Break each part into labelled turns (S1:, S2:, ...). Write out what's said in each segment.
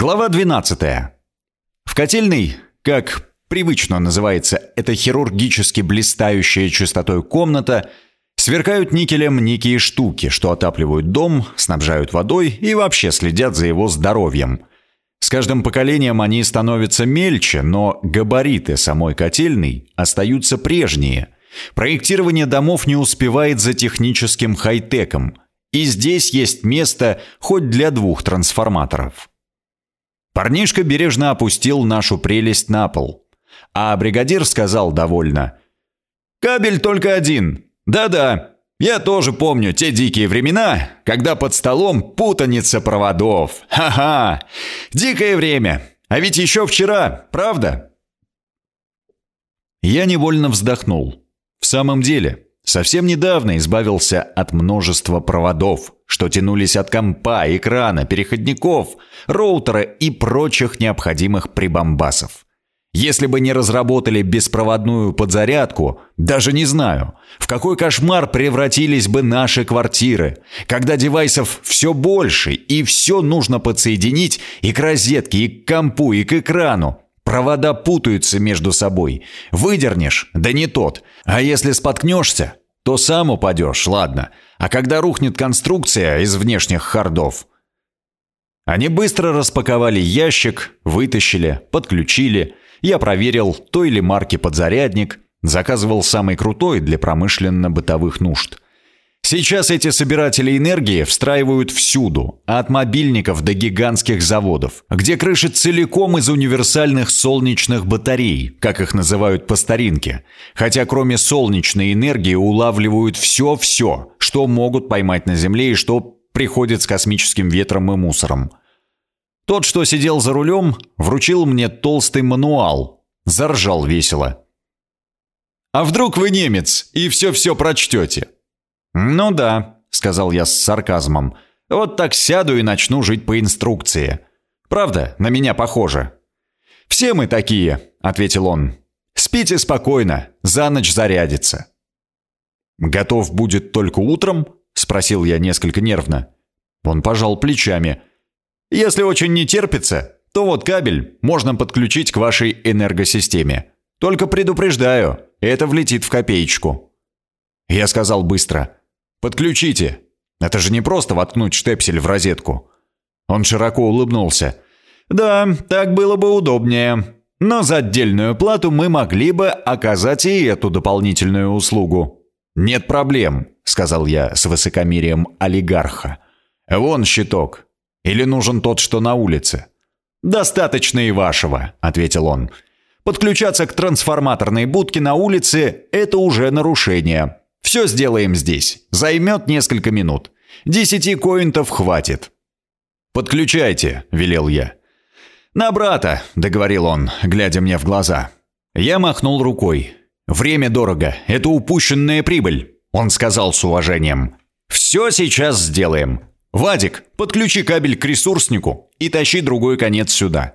S1: Глава 12. В котельной, как привычно называется эта хирургически блистающая чистотой комната, сверкают никелем некие штуки, что отапливают дом, снабжают водой и вообще следят за его здоровьем. С каждым поколением они становятся мельче, но габариты самой котельной остаются прежние. Проектирование домов не успевает за техническим хай-теком, и здесь есть место хоть для двух трансформаторов. Парнишка бережно опустил нашу прелесть на пол. А бригадир сказал довольно. «Кабель только один. Да-да, я тоже помню те дикие времена, когда под столом путаница проводов. Ха-ха! Дикое время. А ведь еще вчера, правда?» Я невольно вздохнул. В самом деле, совсем недавно избавился от множества проводов, что тянулись от компа, экрана, переходников, роутера и прочих необходимых прибамбасов. Если бы не разработали беспроводную подзарядку, даже не знаю, в какой кошмар превратились бы наши квартиры, когда девайсов все больше и все нужно подсоединить и к розетке, и к компу, и к экрану. Провода путаются между собой. Выдернешь, да не тот. А если споткнешься, то сам упадешь, ладно. А когда рухнет конструкция из внешних хардов? Они быстро распаковали ящик, вытащили, подключили. Я проверил, той ли марки подзарядник. Заказывал самый крутой для промышленно-бытовых нужд – Сейчас эти собиратели энергии встраивают всюду, от мобильников до гигантских заводов, где крыши целиком из универсальных солнечных батарей, как их называют по старинке. Хотя кроме солнечной энергии улавливают все-все, что могут поймать на Земле и что приходит с космическим ветром и мусором. Тот, что сидел за рулем, вручил мне толстый мануал. Заржал весело. «А вдруг вы немец и все-все прочтете?» «Ну да», — сказал я с сарказмом. «Вот так сяду и начну жить по инструкции. Правда, на меня похоже». «Все мы такие», — ответил он. «Спите спокойно, за ночь зарядится». «Готов будет только утром?» — спросил я несколько нервно. Он пожал плечами. «Если очень не терпится, то вот кабель можно подключить к вашей энергосистеме. Только предупреждаю, это влетит в копеечку». Я сказал быстро. Подключите. Это же не просто воткнуть штепсель в розетку. Он широко улыбнулся. Да, так было бы удобнее. Но за отдельную плату мы могли бы оказать и эту дополнительную услугу. Нет проблем, сказал я с высокомерием олигарха. Вон щиток. Или нужен тот, что на улице? Достаточно и вашего, ответил он. Подключаться к трансформаторной будке на улице – это уже нарушение. Все сделаем здесь. Займет несколько минут. Десяти коинтов хватит». «Подключайте», — велел я. «На брата», — договорил он, глядя мне в глаза. Я махнул рукой. «Время дорого. Это упущенная прибыль», — он сказал с уважением. «Все сейчас сделаем. Вадик, подключи кабель к ресурснику и тащи другой конец сюда».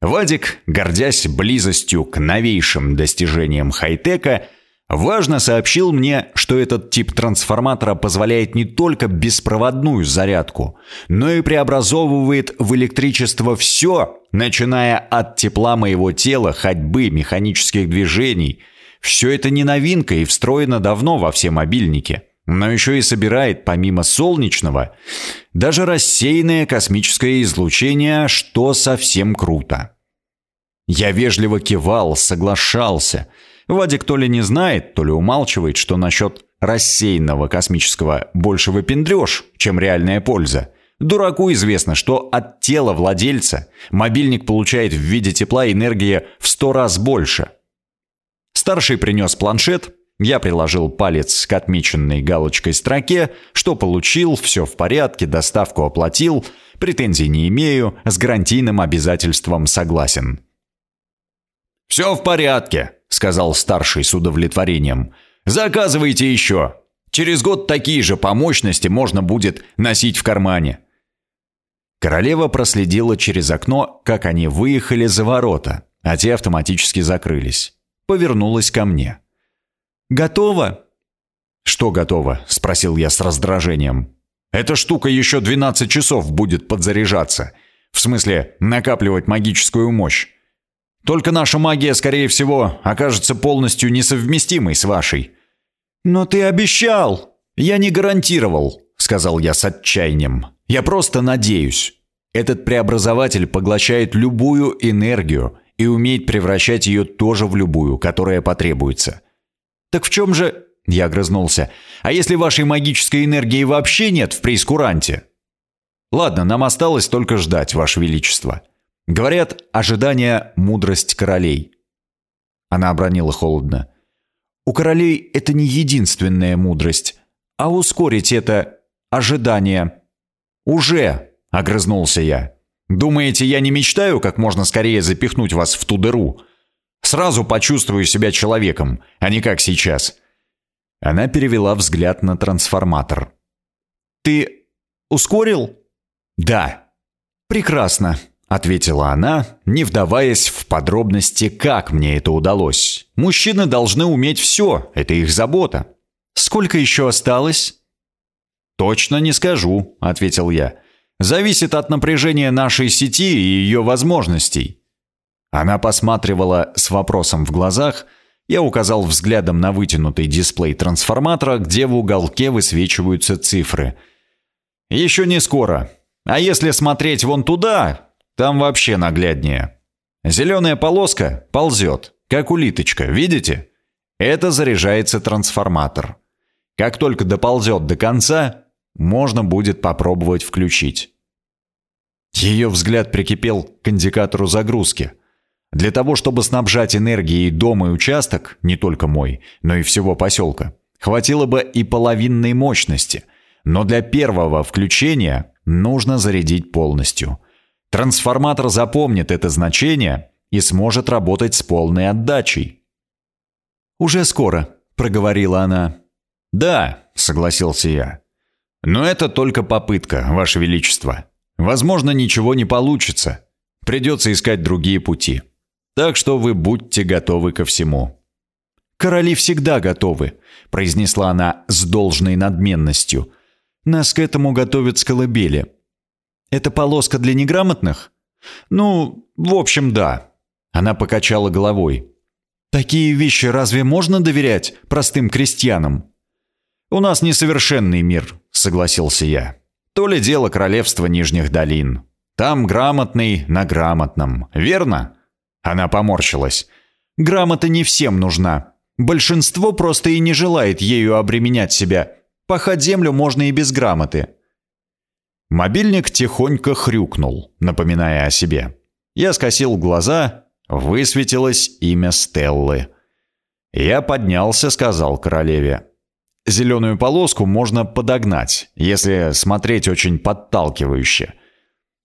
S1: Вадик, гордясь близостью к новейшим достижениям хай-тека, Важно сообщил мне, что этот тип трансформатора позволяет не только беспроводную зарядку, но и преобразовывает в электричество все, начиная от тепла моего тела, ходьбы, механических движений. Все это не новинка и встроено давно во все мобильники, но еще и собирает, помимо солнечного, даже рассеянное космическое излучение, что совсем круто. Я вежливо кивал, соглашался – Вадик то ли не знает, то ли умалчивает, что насчет рассеянного космического больше выпендрешь, чем реальная польза. Дураку известно, что от тела владельца мобильник получает в виде тепла энергии в сто раз больше. Старший принес планшет, я приложил палец к отмеченной галочкой строке, что получил, все в порядке, доставку оплатил, претензий не имею, с гарантийным обязательством согласен. «Все в порядке», — сказал старший с удовлетворением. «Заказывайте еще. Через год такие же по мощности можно будет носить в кармане». Королева проследила через окно, как они выехали за ворота, а те автоматически закрылись. Повернулась ко мне. «Готово?» «Что готово?» – спросил я с раздражением. «Эта штука еще 12 часов будет подзаряжаться. В смысле, накапливать магическую мощь. Только наша магия, скорее всего, окажется полностью несовместимой с вашей.
S2: Но ты обещал.
S1: Я не гарантировал, сказал я с отчаянием. Я просто надеюсь. Этот преобразователь поглощает любую энергию и умеет превращать ее тоже в любую, которая потребуется. Так в чем же... Я огрызнулся. А если вашей магической энергии вообще нет в прейскуранте? Ладно, нам осталось только ждать, ваше величество. Говорят, ожидание – мудрость королей. Она обронила холодно. У королей это не единственная мудрость, а ускорить это ожидание. Уже, огрызнулся я. Думаете, я не мечтаю, как можно скорее запихнуть вас в ту дыру? Сразу почувствую себя человеком, а не как сейчас. Она перевела взгляд на трансформатор. Ты ускорил? Да. Прекрасно, ответила она, не вдаваясь в подробности, как мне это удалось. Мужчины должны уметь все, это их забота. Сколько еще осталось? Точно не скажу, ответил я. Зависит от напряжения нашей сети и ее возможностей. Она посматривала с вопросом в глазах. Я указал взглядом на вытянутый дисплей трансформатора, где в уголке высвечиваются цифры. Еще не скоро. А если смотреть вон туда, там вообще нагляднее. Зеленая полоска ползет, как улиточка, видите? Это заряжается трансформатор. Как только доползет до конца, можно будет попробовать включить. Ее взгляд прикипел к индикатору загрузки. Для того, чтобы снабжать энергией дом и участок, не только мой, но и всего поселка, хватило бы и половинной мощности. Но для первого включения нужно зарядить полностью. Трансформатор запомнит это значение и сможет работать с полной отдачей. «Уже скоро», — проговорила она. «Да», — согласился я. Но это только попытка, Ваше Величество. Возможно, ничего не получится. Придется искать другие пути. Так что вы будьте готовы ко всему».
S2: «Короли всегда готовы», — произнесла она с должной надменностью. «Нас к этому готовят с колыбели». «Это полоска для неграмотных?» «Ну, в общем, да». Она покачала головой. «Такие вещи разве можно доверять простым крестьянам?» «У нас несовершенный мир», — согласился я. «То ли дело королевства Нижних долин. Там грамотный на грамотном, верно?» Она поморщилась. «Грамота не всем нужна. Большинство просто и не желает ею обременять себя. Пахать землю можно и без грамоты». Мобильник тихонько хрюкнул, напоминая о себе. Я скосил глаза, высветилось имя Стеллы. Я поднялся, сказал королеве. Зеленую полоску можно подогнать, если смотреть очень подталкивающе.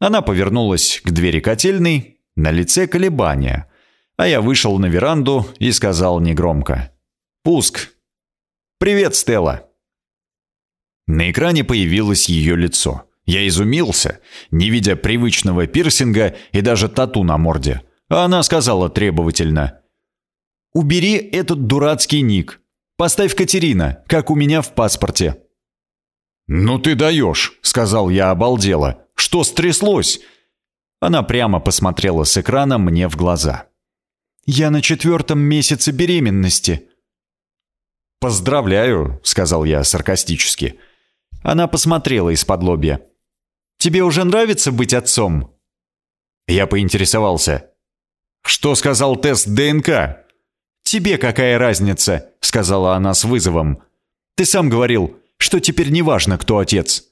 S2: Она повернулась к двери котельной, на лице колебания, а я вышел на веранду и сказал негромко. «Пуск!» «Привет, Стелла!» На экране появилось ее лицо. Я изумился, не видя привычного пирсинга и даже тату на морде. Она сказала требовательно. «Убери этот дурацкий ник. Поставь Катерина, как у меня в паспорте».
S1: «Ну ты даешь», — сказал я обалдело. «Что стряслось?»
S2: Она прямо посмотрела с экрана мне в глаза. «Я на четвертом месяце беременности».
S1: «Поздравляю», — сказал я саркастически.
S2: Она посмотрела из-под лобья. «Тебе уже нравится быть отцом?»
S1: Я поинтересовался. «Что сказал тест ДНК?»
S2: «Тебе какая разница?» — сказала она с вызовом. «Ты сам говорил, что теперь не важно, кто отец.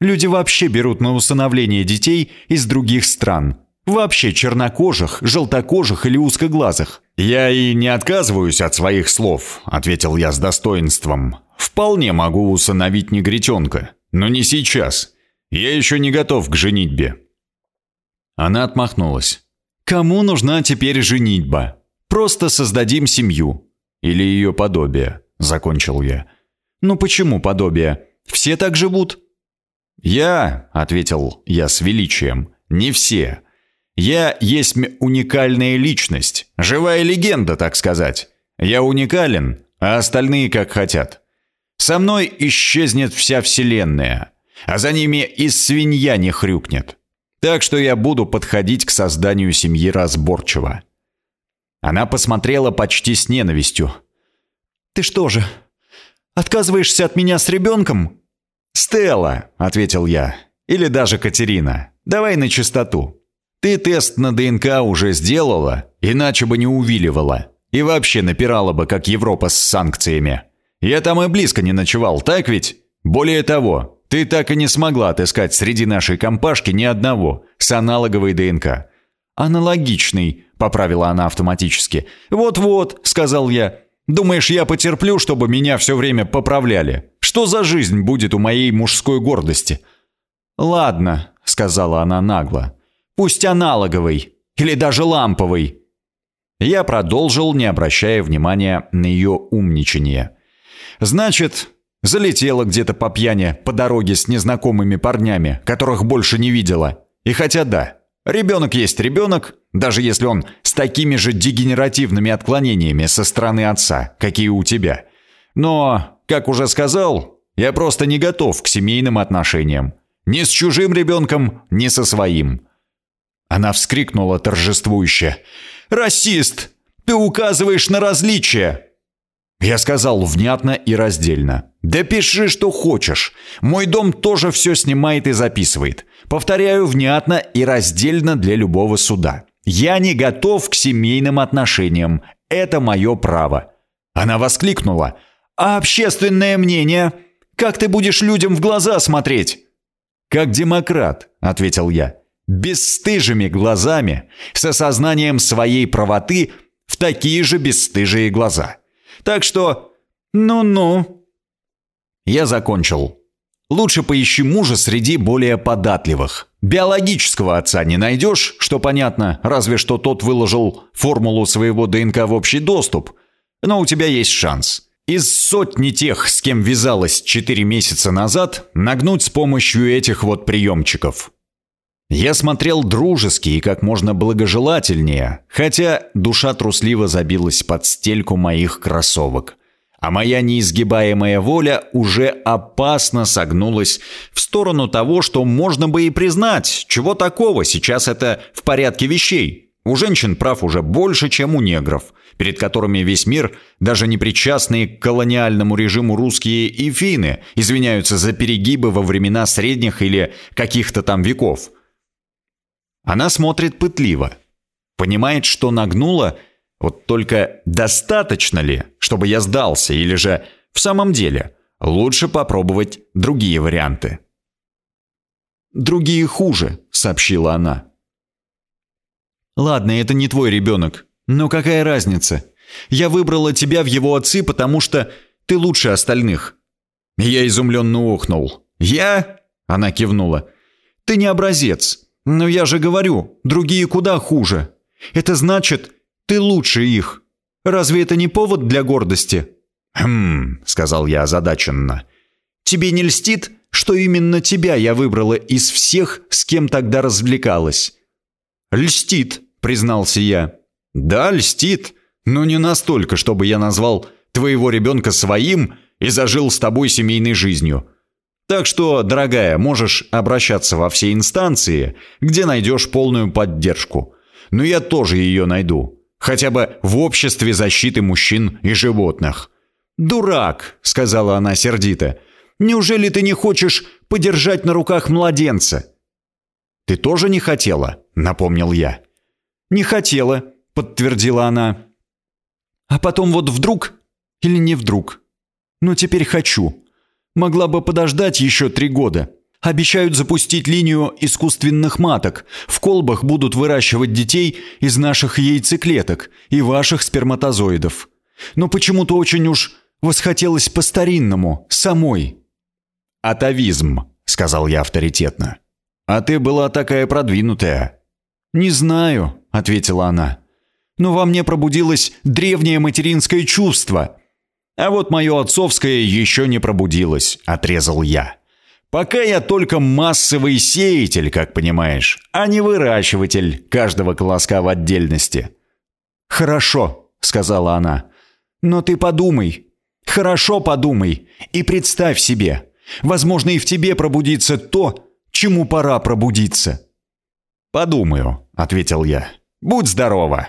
S2: Люди вообще берут на усыновление детей из других стран. Вообще чернокожих, желтокожих или узкоглазых».
S1: «Я и не отказываюсь от своих слов», — ответил я с достоинством. «Вполне могу усыновить негритенка, но не сейчас. Я еще не готов к женитьбе». Она отмахнулась.
S2: «Кому нужна теперь женитьба? Просто создадим семью. Или ее подобие, закончил я. Ну почему подобие? Все так живут?
S1: Я, ответил я с величием, не все. Я есть уникальная личность, живая легенда, так сказать. Я уникален, а остальные как хотят. Со мной исчезнет вся вселенная, а за ними и свинья не хрюкнет. Так что я буду подходить к созданию семьи разборчиво. Она посмотрела почти с ненавистью.
S2: «Ты что же, отказываешься от меня с ребенком?»
S1: «Стелла», — ответил я, — «или даже Катерина, давай на чистоту. Ты тест на ДНК уже сделала, иначе бы не увиливала. И вообще напирала бы, как Европа с санкциями. Я там и близко не ночевал, так ведь? Более того, ты так и не смогла отыскать среди нашей компашки ни одного с аналоговой ДНК.
S2: «Аналогичный», — поправила она автоматически.
S1: «Вот-вот», — сказал я. «Думаешь, я потерплю, чтобы меня все время поправляли? Что за жизнь будет у моей мужской гордости?»
S2: «Ладно», — сказала она нагло. «Пусть аналоговый. Или даже ламповый».
S1: Я продолжил, не обращая внимания на ее умничание. «Значит, залетела где-то по пьяни по дороге с незнакомыми парнями, которых больше не видела. И хотя да, ребенок есть ребенок, даже если он с такими же дегенеративными отклонениями со стороны отца, какие у тебя. Но, как уже сказал, я просто не готов к семейным отношениям. Ни с чужим ребенком, ни со своим». Она вскрикнула торжествующе. «Расист! Ты указываешь на различия!» Я сказал внятно и раздельно. «Да пиши, что хочешь. Мой дом тоже все снимает и записывает. Повторяю внятно и раздельно для любого суда. Я не готов к семейным отношениям. Это мое право». Она воскликнула. «А общественное мнение? Как ты будешь людям в глаза смотреть?» «Как демократ», — ответил я бесстыжими глазами, с осознанием своей правоты в такие же бесстыжие глаза. Так что, ну-ну. Я закончил. Лучше поищи мужа среди более податливых. Биологического отца не найдешь, что понятно, разве что тот выложил формулу своего ДНК в общий доступ. Но у тебя есть шанс. Из сотни тех, с кем вязалась 4 месяца назад, нагнуть с помощью этих вот приемчиков. Я смотрел дружески и как можно благожелательнее, хотя душа трусливо забилась под стельку моих кроссовок. А моя неизгибаемая воля уже опасно согнулась в сторону того, что можно бы и признать, чего такого, сейчас это в порядке вещей. У женщин прав уже больше, чем у негров, перед которыми весь мир, даже не причастные к колониальному режиму русские и финны, извиняются за перегибы во времена средних или каких-то там веков – она смотрит пытливо. Понимает, что нагнула, вот только достаточно ли, чтобы я сдался, или же в самом деле лучше попробовать другие варианты.
S2: «Другие хуже», — сообщила она. «Ладно, это не твой ребенок, но какая разница? Я выбрала тебя в его отцы, потому что ты лучше остальных».
S1: Я изумленно ухнул. «Я?» — она кивнула.
S2: «Ты не образец. «Но я же говорю, другие куда хуже. Это значит, ты лучше их. Разве это не повод для гордости?»
S1: «Хм», — сказал я озадаченно.
S2: «Тебе не льстит, что именно тебя я выбрала из всех, с кем тогда развлекалась?»
S1: «Льстит», — признался я. «Да, льстит, но не настолько, чтобы я назвал твоего ребенка своим и зажил с тобой семейной жизнью. Так что, дорогая, можешь обращаться во все инстанции, где найдешь полную поддержку. Но я тоже ее найду. Хотя бы в обществе защиты мужчин и животных».
S2: «Дурак», — сказала она сердито. «Неужели ты не хочешь подержать на руках младенца?»
S1: «Ты тоже не хотела?» — напомнил я.
S2: «Не хотела», — подтвердила она. «А потом вот вдруг или не вдруг? Но теперь хочу». Могла бы подождать еще три года. Обещают запустить линию искусственных маток. В колбах будут выращивать детей из наших яйцеклеток и ваших сперматозоидов. Но почему-то очень уж восхотелось по-старинному, самой.
S1: «Атовизм», — сказал я авторитетно. «А ты была такая продвинутая».
S2: «Не знаю», — ответила она. «Но во мне пробудилось древнее материнское чувство.
S1: А вот мое отцовское еще не пробудилось, отрезал я. Пока я только массовый сеятель, как понимаешь, а не выращиватель каждого колоска в отдельности.
S2: Хорошо, сказала она. Но ты подумай. Хорошо подумай и представь себе. Возможно, и в тебе пробудится то, чему пора пробудиться.
S1: «Подумаю», — ответил я. «Будь здорова».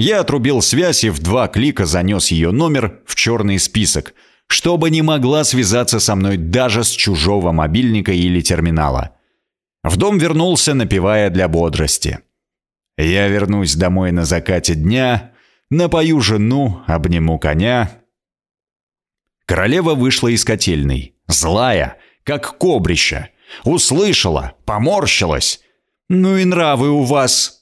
S1: Я отрубил связь и в два клика занес ее номер в черный список, чтобы не могла связаться со мной даже с чужого мобильника или терминала. В дом вернулся, напевая для бодрости. Я вернусь домой на закате дня, напою жену, обниму коня. Королева вышла из котельной, злая, как кобрище. Услышала, поморщилась. «Ну и нравы у вас!»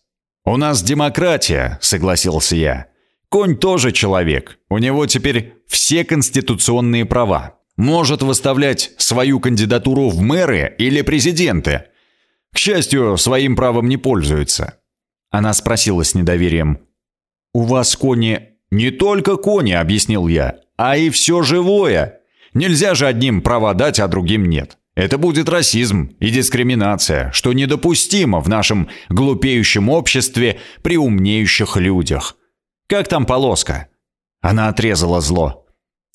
S1: «У нас демократия», — согласился я. «Конь тоже человек. У него теперь все конституционные права. Может выставлять свою кандидатуру в мэры или президенты. К счастью, своим правом не пользуется». Она спросила с недоверием. «У вас кони...» «Не только кони», — объяснил я, — «а и все живое. Нельзя же одним права дать, а другим нет. Это будет расизм и дискриминация, что недопустимо в нашем глупеющем обществе при умнеющих людях. Как там полоска?» Она отрезала зло.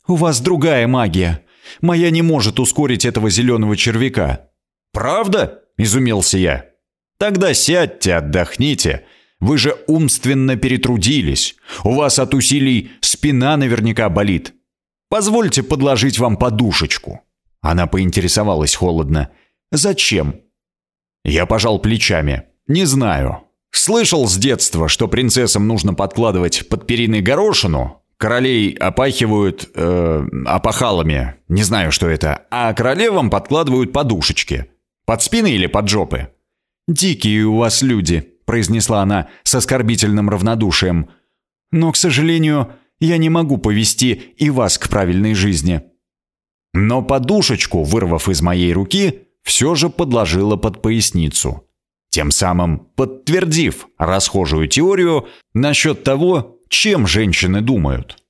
S1: «У вас другая магия. Моя не может ускорить этого зеленого червяка». «Правда?» – изумился я. «Тогда сядьте, отдохните. Вы же умственно перетрудились. У вас от усилий спина наверняка болит. Позвольте подложить вам подушечку». Она поинтересовалась холодно. «Зачем?» Я пожал плечами. «Не знаю. Слышал с детства, что принцессам нужно подкладывать под перины горошину, королей опахивают э, опахалами, не знаю, что это, а королевам подкладывают подушечки. Под спины или под жопы?» «Дикие у вас люди», — произнесла она с оскорбительным равнодушием. «Но, к сожалению, я не могу повести и вас к правильной жизни». Но подушечку, вырвав из моей руки, все же подложила под поясницу. Тем самым подтвердив расхожую теорию насчет того, чем женщины думают.